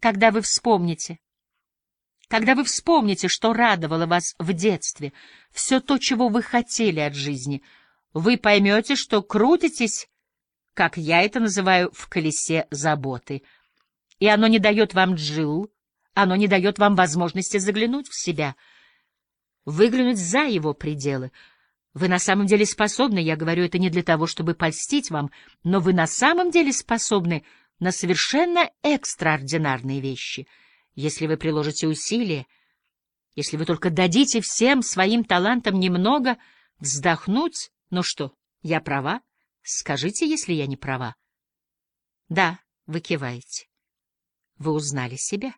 Когда вы вспомните, когда вы вспомните, что радовало вас в детстве, все то, чего вы хотели от жизни, вы поймете, что крутитесь, как я это называю, в колесе заботы, и оно не дает вам джил, оно не дает вам возможности заглянуть в себя, выглянуть за его пределы. Вы на самом деле способны, я говорю это не для того, чтобы польстить вам, но вы на самом деле способны на совершенно экстраординарные вещи — если вы приложите усилия, если вы только дадите всем своим талантам немного вздохнуть, ну что, я права? Скажите, если я не права. Да, вы киваете. Вы узнали себя.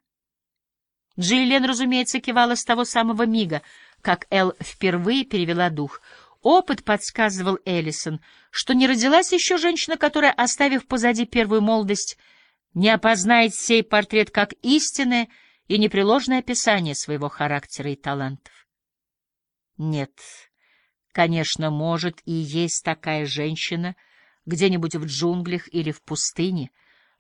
Джиллиан, разумеется, кивала с того самого мига, как Эл впервые перевела дух. Опыт подсказывал Эллисон, что не родилась еще женщина, которая, оставив позади первую молодость, не опознает сей портрет как истинное и непреложное описание своего характера и талантов. Нет, конечно, может и есть такая женщина где-нибудь в джунглях или в пустыне,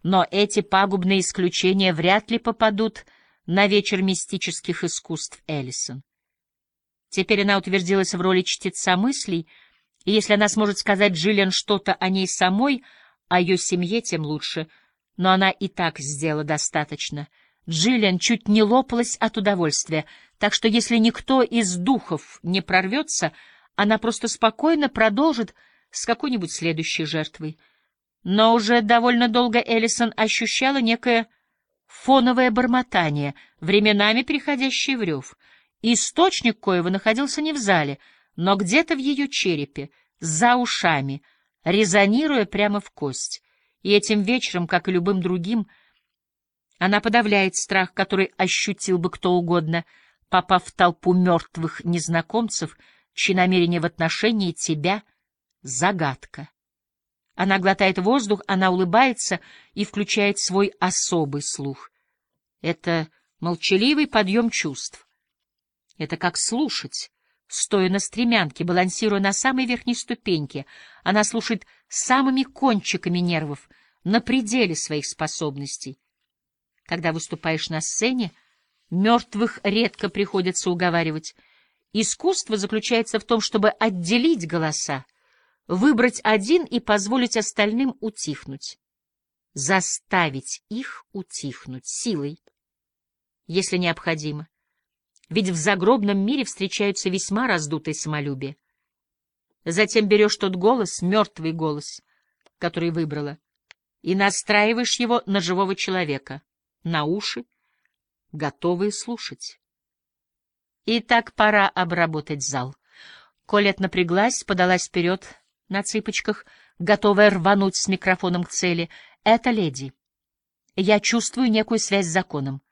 но эти пагубные исключения вряд ли попадут на вечер мистических искусств Эллисон. Теперь она утвердилась в роли чтеца мыслей, и если она сможет сказать Джиллиан что-то о ней самой, о ее семье, тем лучше — но она и так сделала достаточно. Джиллиан чуть не лопалась от удовольствия, так что если никто из духов не прорвется, она просто спокойно продолжит с какой-нибудь следующей жертвой. Но уже довольно долго Эллисон ощущала некое фоновое бормотание, временами переходящее в рев. Источник коего находился не в зале, но где-то в ее черепе, за ушами, резонируя прямо в кость и этим вечером, как и любым другим, она подавляет страх, который ощутил бы кто угодно, попав в толпу мертвых незнакомцев, чьи намерения в отношении тебя — загадка. Она глотает воздух, она улыбается и включает свой особый слух. Это молчаливый подъем чувств. Это как слушать, стоя на стремянке, балансируя на самой верхней ступеньке. Она слушает самыми кончиками нервов, на пределе своих способностей. Когда выступаешь на сцене, мертвых редко приходится уговаривать. Искусство заключается в том, чтобы отделить голоса, выбрать один и позволить остальным утихнуть. Заставить их утихнуть силой, если необходимо. Ведь в загробном мире встречаются весьма раздутые самолюбия. Затем берешь тот голос, мертвый голос, который выбрала, и настраиваешь его на живого человека, на уши, готовые слушать. И так пора обработать зал. Колет напряглась, подалась вперед на цыпочках, готовая рвануть с микрофоном к цели. «Это леди. Я чувствую некую связь с законом.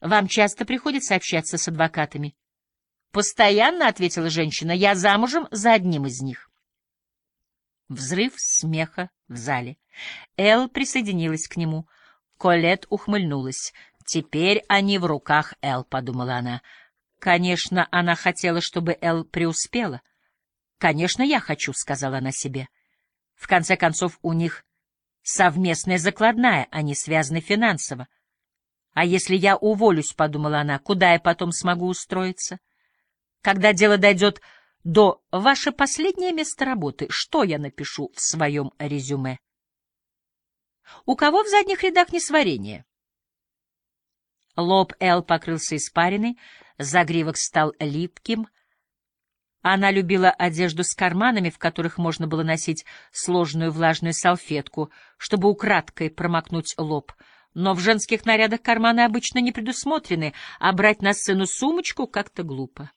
Вам часто приходится общаться с адвокатами?» «Постоянно», — ответила женщина, — «я замужем за одним из них». Взрыв смеха в зале. Эл присоединилась к нему. Колет ухмыльнулась. «Теперь они в руках Эл», — подумала она. Конечно, она хотела, чтобы Эл преуспела. «Конечно, я хочу», — сказала она себе. В конце концов, у них совместная закладная, они связаны финансово. «А если я уволюсь», — подумала она, — «куда я потом смогу устроиться?» Когда дело дойдет до «Ваше последнее место работы», что я напишу в своем резюме? У кого в задних рядах несварение? Лоб Эл покрылся испариной, загривок стал липким. Она любила одежду с карманами, в которых можно было носить сложную влажную салфетку, чтобы украдкой промокнуть лоб. Но в женских нарядах карманы обычно не предусмотрены, а брать на сцену сумочку как-то глупо.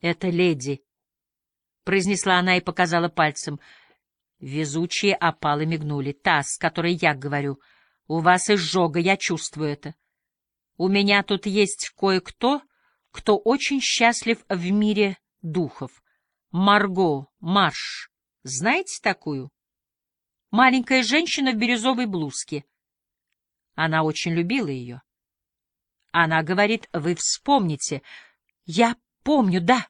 «Это леди», — произнесла она и показала пальцем. Везучие опалы мигнули. «Та, с которой я говорю. У вас изжога, я чувствую это. У меня тут есть кое-кто, кто очень счастлив в мире духов. Марго Марш. Знаете такую? Маленькая женщина в бирюзовой блузке. Она очень любила ее. Она говорит, вы вспомните. Я помню, да.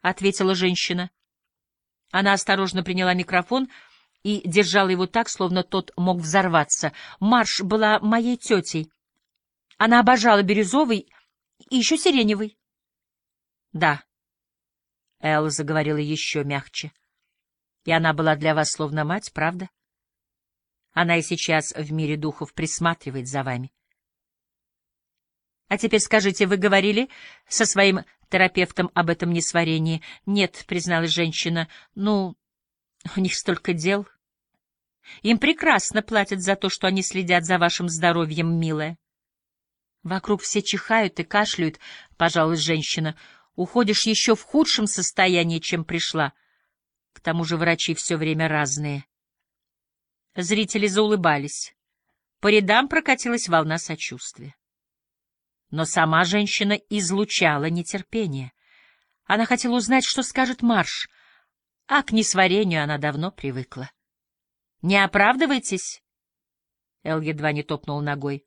— ответила женщина. Она осторожно приняла микрофон и держала его так, словно тот мог взорваться. Марш была моей тетей. Она обожала бирюзовый и еще сиреневый. — Да. Элла заговорила еще мягче. — И она была для вас словно мать, правда? Она и сейчас в мире духов присматривает за вами. — А теперь скажите, вы говорили со своим терапевтом об этом несварении? — Нет, — призналась женщина. — Ну, у них столько дел. Им прекрасно платят за то, что они следят за вашим здоровьем, милая. Вокруг все чихают и кашляют, — пожалуй, женщина. Уходишь еще в худшем состоянии, чем пришла. К тому же врачи все время разные. Зрители заулыбались. По рядам прокатилась волна сочувствия. Но сама женщина излучала нетерпение. Она хотела узнать, что скажет Марш, а к несварению она давно привыкла. — Не оправдывайтесь? Эл едва не топнул ногой.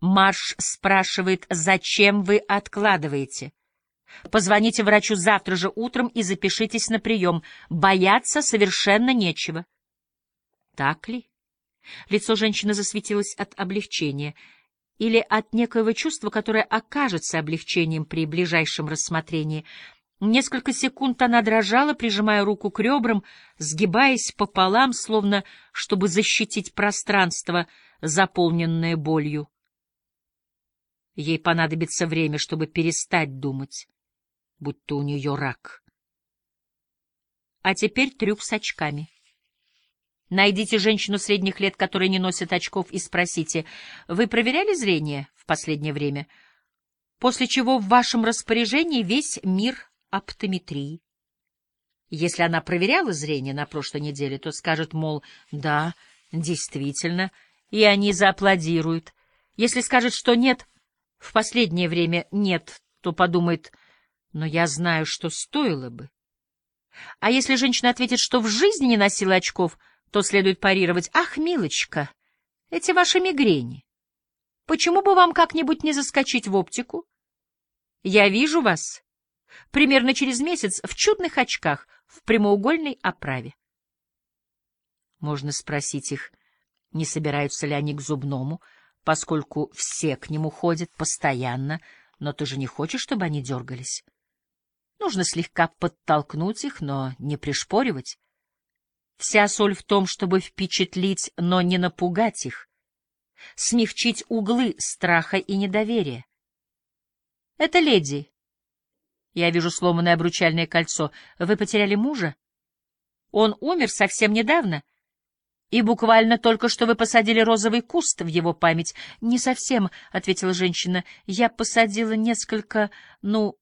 Марш спрашивает, зачем вы откладываете? Позвоните врачу завтра же утром и запишитесь на прием. Бояться совершенно нечего. Так ли? Лицо женщины засветилось от облегчения или от некоего чувства, которое окажется облегчением при ближайшем рассмотрении. Несколько секунд она дрожала, прижимая руку к ребрам, сгибаясь пополам, словно чтобы защитить пространство, заполненное болью. Ей понадобится время, чтобы перестать думать, будто у нее рак. А теперь трюк с очками. Найдите женщину средних лет, которая не носит очков, и спросите, вы проверяли зрение в последнее время? После чего в вашем распоряжении весь мир оптометрии. Если она проверяла зрение на прошлой неделе, то скажет, мол, да, действительно, и они зааплодируют. Если скажет, что нет, в последнее время нет, то подумает, но я знаю, что стоило бы. А если женщина ответит, что в жизни не носила очков, то следует парировать. Ах, милочка, эти ваши мигрени. Почему бы вам как-нибудь не заскочить в оптику? Я вижу вас примерно через месяц в чудных очках в прямоугольной оправе. Можно спросить их, не собираются ли они к зубному, поскольку все к нему ходят постоянно, но ты же не хочешь, чтобы они дергались. Нужно слегка подтолкнуть их, но не пришпоривать. Вся соль в том, чтобы впечатлить, но не напугать их, смягчить углы страха и недоверия. Это леди. Я вижу сломанное обручальное кольцо. Вы потеряли мужа? Он умер совсем недавно — и буквально только что вы посадили розовый куст в его память. — Не совсем, — ответила женщина. — Я посадила несколько, ну...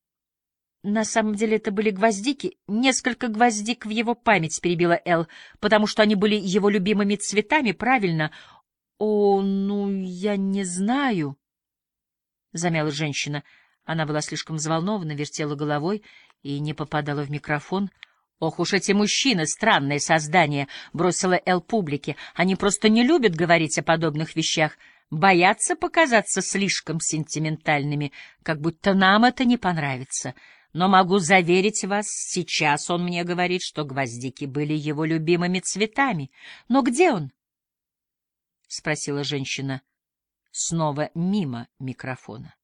На самом деле это были гвоздики. Несколько гвоздик в его память, — перебила Эл, — потому что они были его любимыми цветами, правильно? — О, ну, я не знаю, — замяла женщина. Она была слишком взволнована, вертела головой и не попадала в микрофон. — Ох уж эти мужчины, странное создание, бросила Эл публике. Они просто не любят говорить о подобных вещах, боятся показаться слишком сентиментальными, как будто нам это не понравится. Но могу заверить вас, сейчас он мне говорит, что гвоздики были его любимыми цветами. Но где он? — спросила женщина снова мимо микрофона.